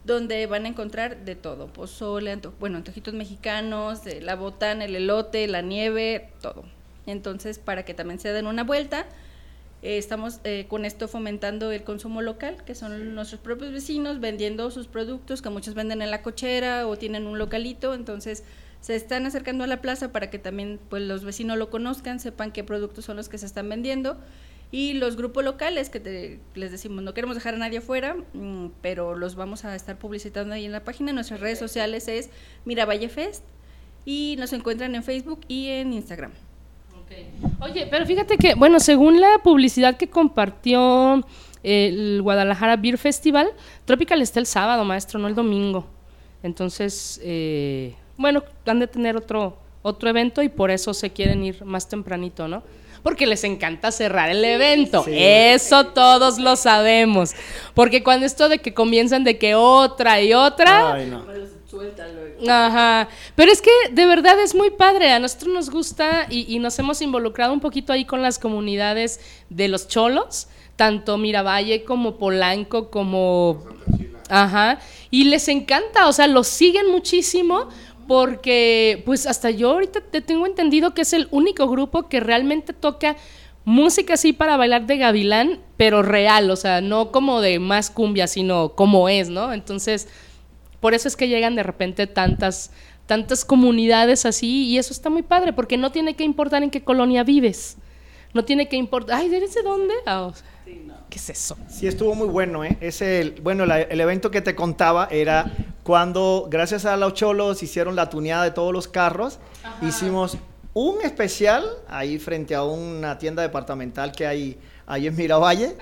donde van a encontrar de todo, pozole, anto- bueno, antojitos mexicanos, de la botana, el elote, la nieve, todo. Entonces, para que también se den una vuelta, eh, estamos eh, con esto fomentando el consumo local, que son nuestros propios vecinos vendiendo sus productos, que muchos venden en la cochera o tienen un localito, entonces se están acercando a la plaza para que también pues los vecinos lo conozcan, sepan qué productos son los que se están vendiendo. Y los grupos locales que te- les decimos no queremos dejar a nadie afuera, mm, pero los vamos a estar publicitando ahí en la página, nuestras redes sociales es Miravalle Fest y nos encuentran en Facebook y en Instagram. Oye, pero fíjate que, bueno, según la publicidad que compartió eh, el Guadalajara Beer Festival, Tropical está el sábado, maestro, no el domingo. Entonces, eh, bueno, han de tener otro, otro evento y por eso se quieren ir más tempranito, ¿no? Porque les encanta cerrar el evento. Eso todos lo sabemos. Porque cuando esto de que comienzan de que otra y otra, Ay, no. Ajá, pero es que de verdad es muy padre, a nosotros nos gusta y, y nos hemos involucrado un poquito ahí con las comunidades de los cholos, tanto Miravalle como Polanco como... Ajá, y les encanta, o sea, los siguen muchísimo porque pues hasta yo ahorita te tengo entendido que es el único grupo que realmente toca música así para bailar de gavilán, pero real, o sea, no como de más cumbia, sino como es, ¿no? Entonces, por eso es que llegan de repente tantas, tantas comunidades así y eso está muy padre, porque no tiene que importar en qué colonia vives. No tiene que importar, ay, ¿eres de dónde? Ah, ¿Qué es eso? Sí, estuvo muy bueno, ¿eh? Ese, bueno, la- el evento que te contaba era cuando, gracias a los cholos, hicieron la tuneada de todos los carros. Hicimos un especial ahí frente a una tienda departamental que hay ahí en Miravalle.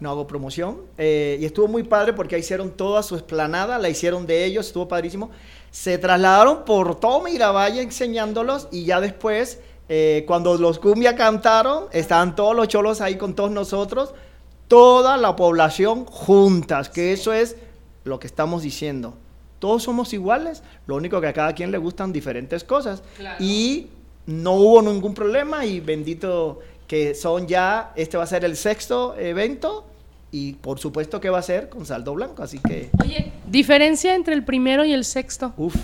No hago promoción. eh, y estuvo muy padre porque ahí hicieron toda su esplanada, la hicieron de ellos, estuvo padrísimo. Se trasladaron por todo Miravalle enseñándolos y ya después, eh, cuando los cumbia cantaron, estaban todos los cholos ahí con todos nosotros, toda la población juntas, que eso es lo que estamos diciendo. Todos somos iguales, lo único que a cada quien le gustan diferentes cosas. Y no hubo ningún problema y bendito que son ya, este va a ser el sexto evento y por supuesto que va a ser con saldo blanco, así que, Oye, diferencia entre el primero y el sexto. uff,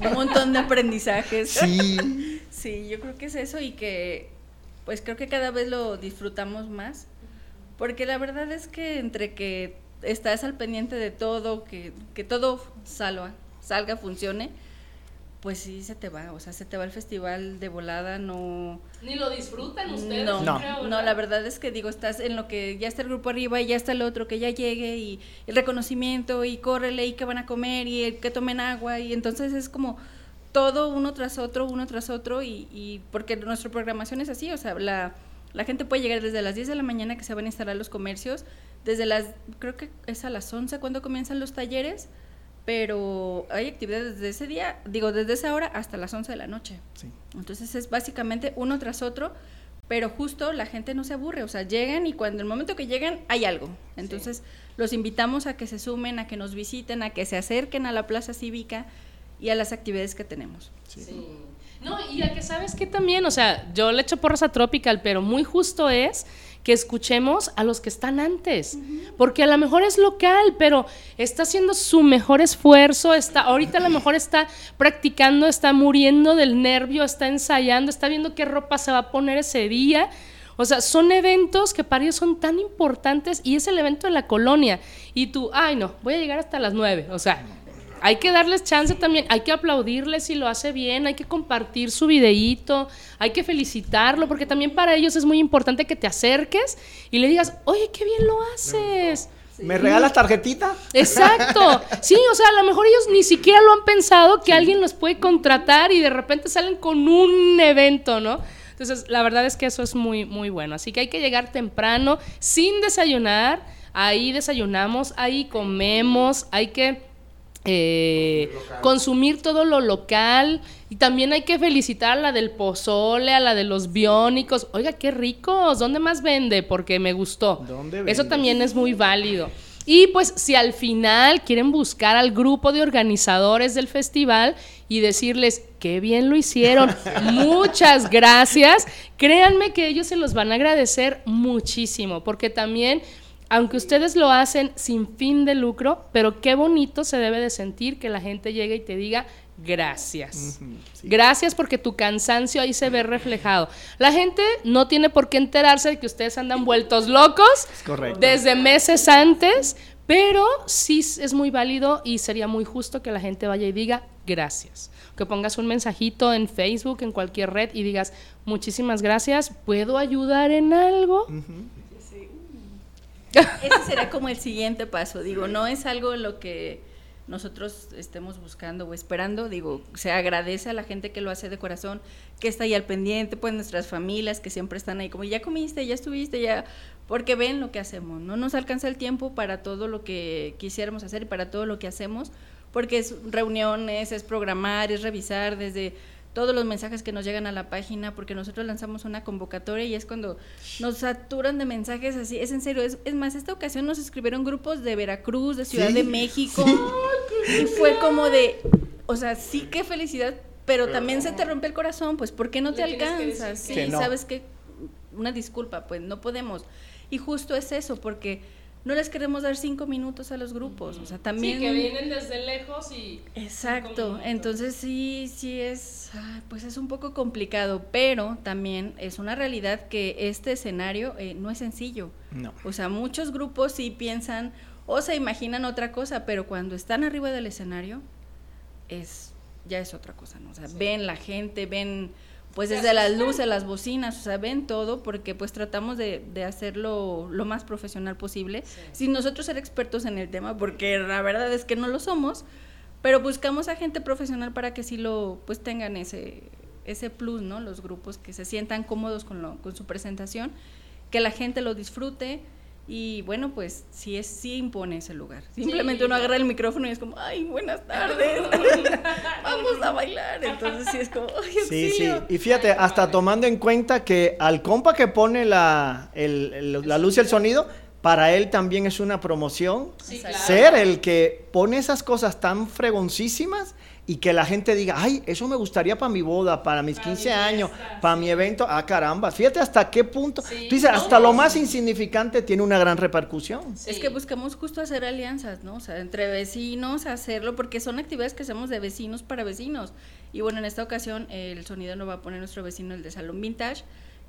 Un montón de aprendizajes. sí. Sí, yo creo que es eso y que pues creo que cada vez lo disfrutamos más. Porque la verdad es que entre que estás al pendiente de todo, que, que todo salga, salga, funcione, pues sí se te va, o sea, se te va el festival de volada, no... Ni lo disfrutan No, No. no, la verdad es que digo, estás en lo que ya está el grupo arriba y ya está el otro que ya llegue y el reconocimiento y córrele y que van a comer y el que tomen agua y entonces es como todo uno tras otro, uno tras otro y, y porque nuestra programación es así, o sea, la, la gente puede llegar desde las 10 de la mañana que se van a instalar los comercios, desde las, creo que es a las 11 cuando comienzan los talleres, pero hay actividades desde ese día, digo, desde esa hora hasta las 11 de la noche. Sí. Entonces es básicamente uno tras otro, pero justo la gente no se aburre, o sea, llegan y cuando el momento que llegan hay algo. Entonces los invitamos a que se sumen, a que nos visiten, a que se acerquen a la plaza cívica y a las actividades que tenemos. No, y a que sabes que también, o sea, yo le echo porras a Tropical, pero muy justo es que escuchemos a los que están antes, porque a lo mejor es local, pero está haciendo su mejor esfuerzo, está ahorita a lo mejor está practicando, está muriendo del nervio, está ensayando, está viendo qué ropa se va a poner ese día. O sea, son eventos que para ellos son tan importantes y es el evento de la colonia. Y tú, ay no, voy a llegar hasta las nueve. O sea, hay que darles chance también, hay que aplaudirles si lo hace bien, hay que compartir su videíto, hay que felicitarlo, porque también para ellos es muy importante que te acerques y le digas, oye, qué bien lo haces. ¿Me regalas tarjetita? Exacto. Sí, o sea, a lo mejor ellos ni siquiera lo han pensado que alguien los puede contratar y de repente salen con un evento, ¿no? Entonces, la verdad es que eso es muy, muy bueno. Así que hay que llegar temprano, sin desayunar. Ahí desayunamos, ahí comemos, hay que eh, consumir todo lo local y también hay que felicitar a la del pozole, a la de los biónicos. Oiga, qué ricos, ¿dónde más vende? Porque me gustó. ¿Dónde Eso también es muy válido. Y pues si al final quieren buscar al grupo de organizadores del festival y decirles, qué bien lo hicieron, muchas gracias, créanme que ellos se los van a agradecer muchísimo, porque también, aunque ustedes lo hacen sin fin de lucro, pero qué bonito se debe de sentir que la gente llegue y te diga, gracias. Gracias porque tu cansancio ahí se ve reflejado. La gente no tiene por qué enterarse de que ustedes andan vueltos locos desde meses antes, pero sí es muy válido y sería muy justo que la gente vaya y diga gracias. Que pongas un mensajito en Facebook, en cualquier red y digas muchísimas gracias, ¿puedo ayudar en algo? Ese será como el siguiente paso, digo, no es algo lo que nosotros estemos buscando o esperando, digo, se agradece a la gente que lo hace de corazón, que está ahí al pendiente, pues nuestras familias que siempre están ahí como ya comiste, ya estuviste, ya porque ven lo que hacemos, no nos alcanza el tiempo para todo lo que quisiéramos hacer y para todo lo que hacemos, porque es reuniones, es programar, es revisar desde todos los mensajes que nos llegan a la página, porque nosotros lanzamos una convocatoria y es cuando nos saturan de mensajes así, es en serio, es, es más, esta ocasión nos escribieron grupos de Veracruz, de Ciudad Sí. de México, y fue como de, o sea, sí, qué felicidad, pero también se te rompe el corazón, pues, ¿por qué no te Le tienes que alcanza? decir Sí, que no. sabes que, una disculpa, pues, no podemos. Y justo es eso, porque no les queremos dar cinco minutos a los grupos, o sea, también... Sí, que vienen desde lejos y... Exacto, entonces sí, sí es, pues es un poco complicado, pero también es una realidad que este escenario eh, no es sencillo. No. O sea, muchos grupos sí piensan o se imaginan otra cosa, pero cuando están arriba del escenario es ya es otra cosa, ¿no? O sea, ven la gente, ven pues desde las luces, las bocinas, o sea, ven todo porque pues tratamos de, de hacerlo lo más profesional posible, sin nosotros ser expertos en el tema, porque la verdad es que no lo somos, pero buscamos a gente profesional para que sí lo, pues tengan ese, ese plus, ¿no? Los grupos que se sientan cómodos con, lo, con su presentación, que la gente lo disfrute y bueno, pues sí, es, sí impone ese lugar. Simplemente uno agarra el micrófono y es como, ay, buenas tardes, vamos a bailar. Entonces sí es como, ay, Sí, sí. auxilio". Y fíjate, hasta tomando en cuenta que al compa que pone la, el- el- la luz y el sonido, para él también es una promoción ser el que pone esas cosas tan fregoncísimas y que la gente diga, ay, eso me gustaría para mi boda, para mis 15 años, para mi evento. Ah, caramba, fíjate hasta qué punto. Tú dices, hasta lo más insignificante tiene una gran repercusión. Es que buscamos justo hacer alianzas, ¿no? O sea, entre vecinos, hacerlo, porque son actividades que hacemos de vecinos para vecinos. Y bueno, en esta ocasión el sonido nos va a poner nuestro vecino, el de Salón Vintage,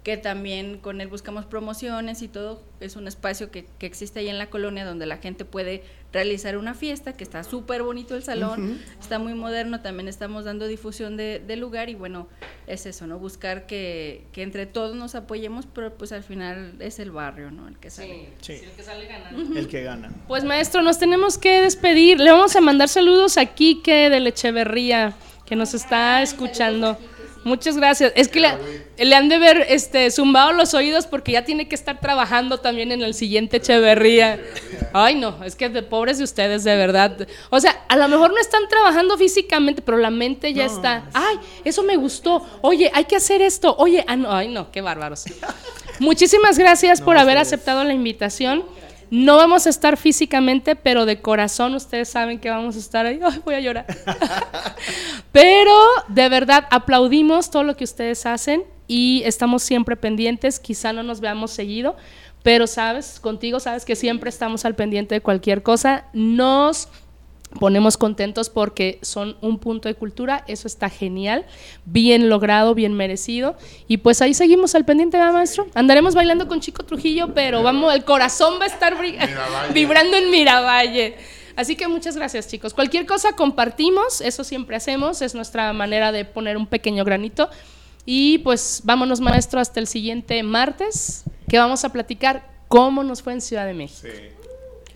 que también con él buscamos promociones y todo. Es un espacio que, que existe ahí en la colonia donde la gente puede realizar una fiesta, que está súper bonito el salón, está muy moderno, también estamos dando difusión de- del lugar y bueno, es eso, ¿no? Buscar que, que entre todos nos apoyemos, pero pues al final es el barrio, ¿no? El que sale. Sí, Sí. el que sale ganando. El que gana. Pues maestro, nos tenemos que despedir. Le vamos a mandar saludos a Quique de Lecheverría, que nos está escuchando. Muchas gracias. Es que le, le han de ver este, zumbado los oídos porque ya tiene que estar trabajando también en el siguiente Echeverría. Ay, no, es que de pobres de ustedes, de verdad. O sea, a lo mejor no están trabajando físicamente, pero la mente ya está. Ay, eso me gustó. Oye, hay que hacer esto. Oye, ah, no, ay, no, qué bárbaros. Muchísimas gracias por haber aceptado la invitación. No vamos a estar físicamente, pero de corazón ustedes saben que vamos a estar ahí. Ay, voy a llorar. pero de verdad aplaudimos todo lo que ustedes hacen y estamos siempre pendientes. Quizá no nos veamos seguido, pero sabes, contigo sabes que siempre estamos al pendiente de cualquier cosa. Nos ponemos contentos porque son un punto de cultura, eso está genial, bien logrado, bien merecido. Y pues ahí seguimos al pendiente, ¿verdad, maestro? Andaremos bailando con Chico Trujillo, pero vamos, el corazón va a estar vibrando en Miravalle. Así que muchas gracias, chicos. Cualquier cosa compartimos, eso siempre hacemos, es nuestra manera de poner un pequeño granito. Y pues vámonos, maestro, hasta el siguiente martes, que vamos a platicar cómo nos fue en Ciudad de México. Sí.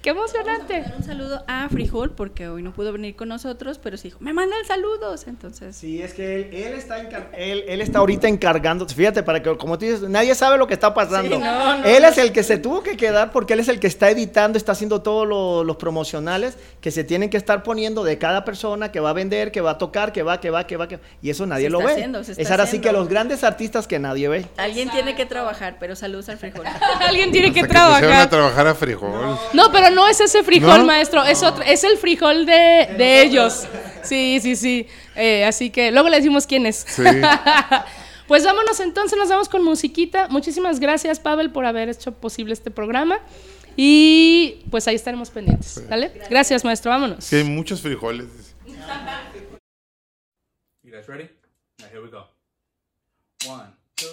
¡Qué emocionante! Un saludo a Frijol porque hoy no pudo venir con nosotros, pero sí dijo, me mandan saludos, entonces. Sí, es que él, él está, encar- él, él está ahorita encargando, fíjate, para que, como tú dices, nadie sabe lo que está pasando. Sí, no, no, él no. es el que se tuvo que quedar porque él es el que está editando, está haciendo todos lo- los promocionales que se tienen que estar poniendo de cada persona que va a vender, que va a tocar, que va, que va, que va, que y eso nadie Se lo está ve. haciendo, se está es ahora sí que los grandes artistas que nadie ve. Alguien tiene que trabajar, pero saludos al Frijol. Alguien tiene que Hasta que pusieron a trabajar. trabajar a frijol. No, pero no es ese frijol, ¿No? maestro. Es otro, es el frijol de, de ellos. Sí, sí, sí. Eh, así que luego le decimos quién es. Sí. pues vámonos entonces, nos vamos con musiquita. Muchísimas gracias, Pavel, por haber hecho posible este programa. Y pues ahí estaremos pendientes. ¿Vale? Gracias, maestro. Vámonos. Que hay muchos frijoles. You guys ready? Now here we go. One, two,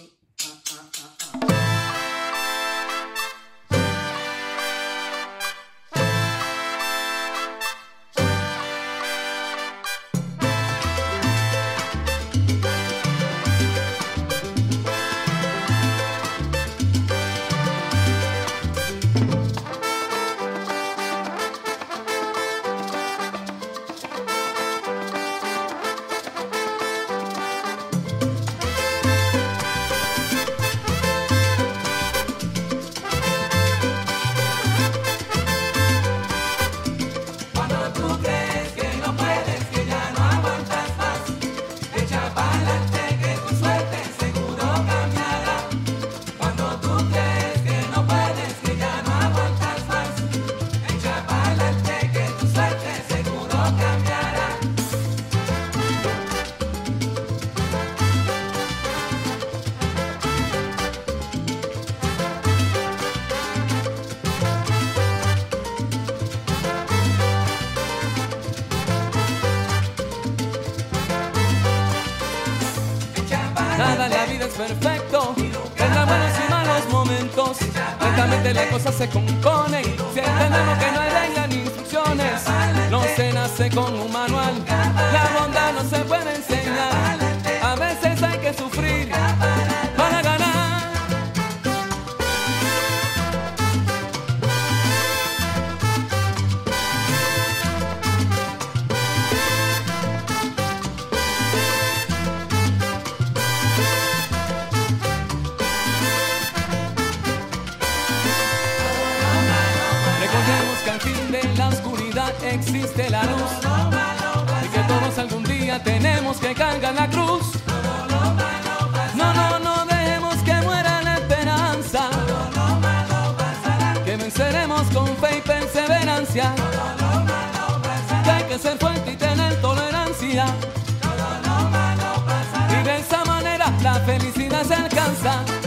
con existe la luz y que todos algún día tenemos que cargar la cruz. No, no, no dejemos que muera la esperanza. Que venceremos con fe y perseverancia. Hay que ser fuerte y tener tolerancia. Y de esa manera la felicidad se alcanza.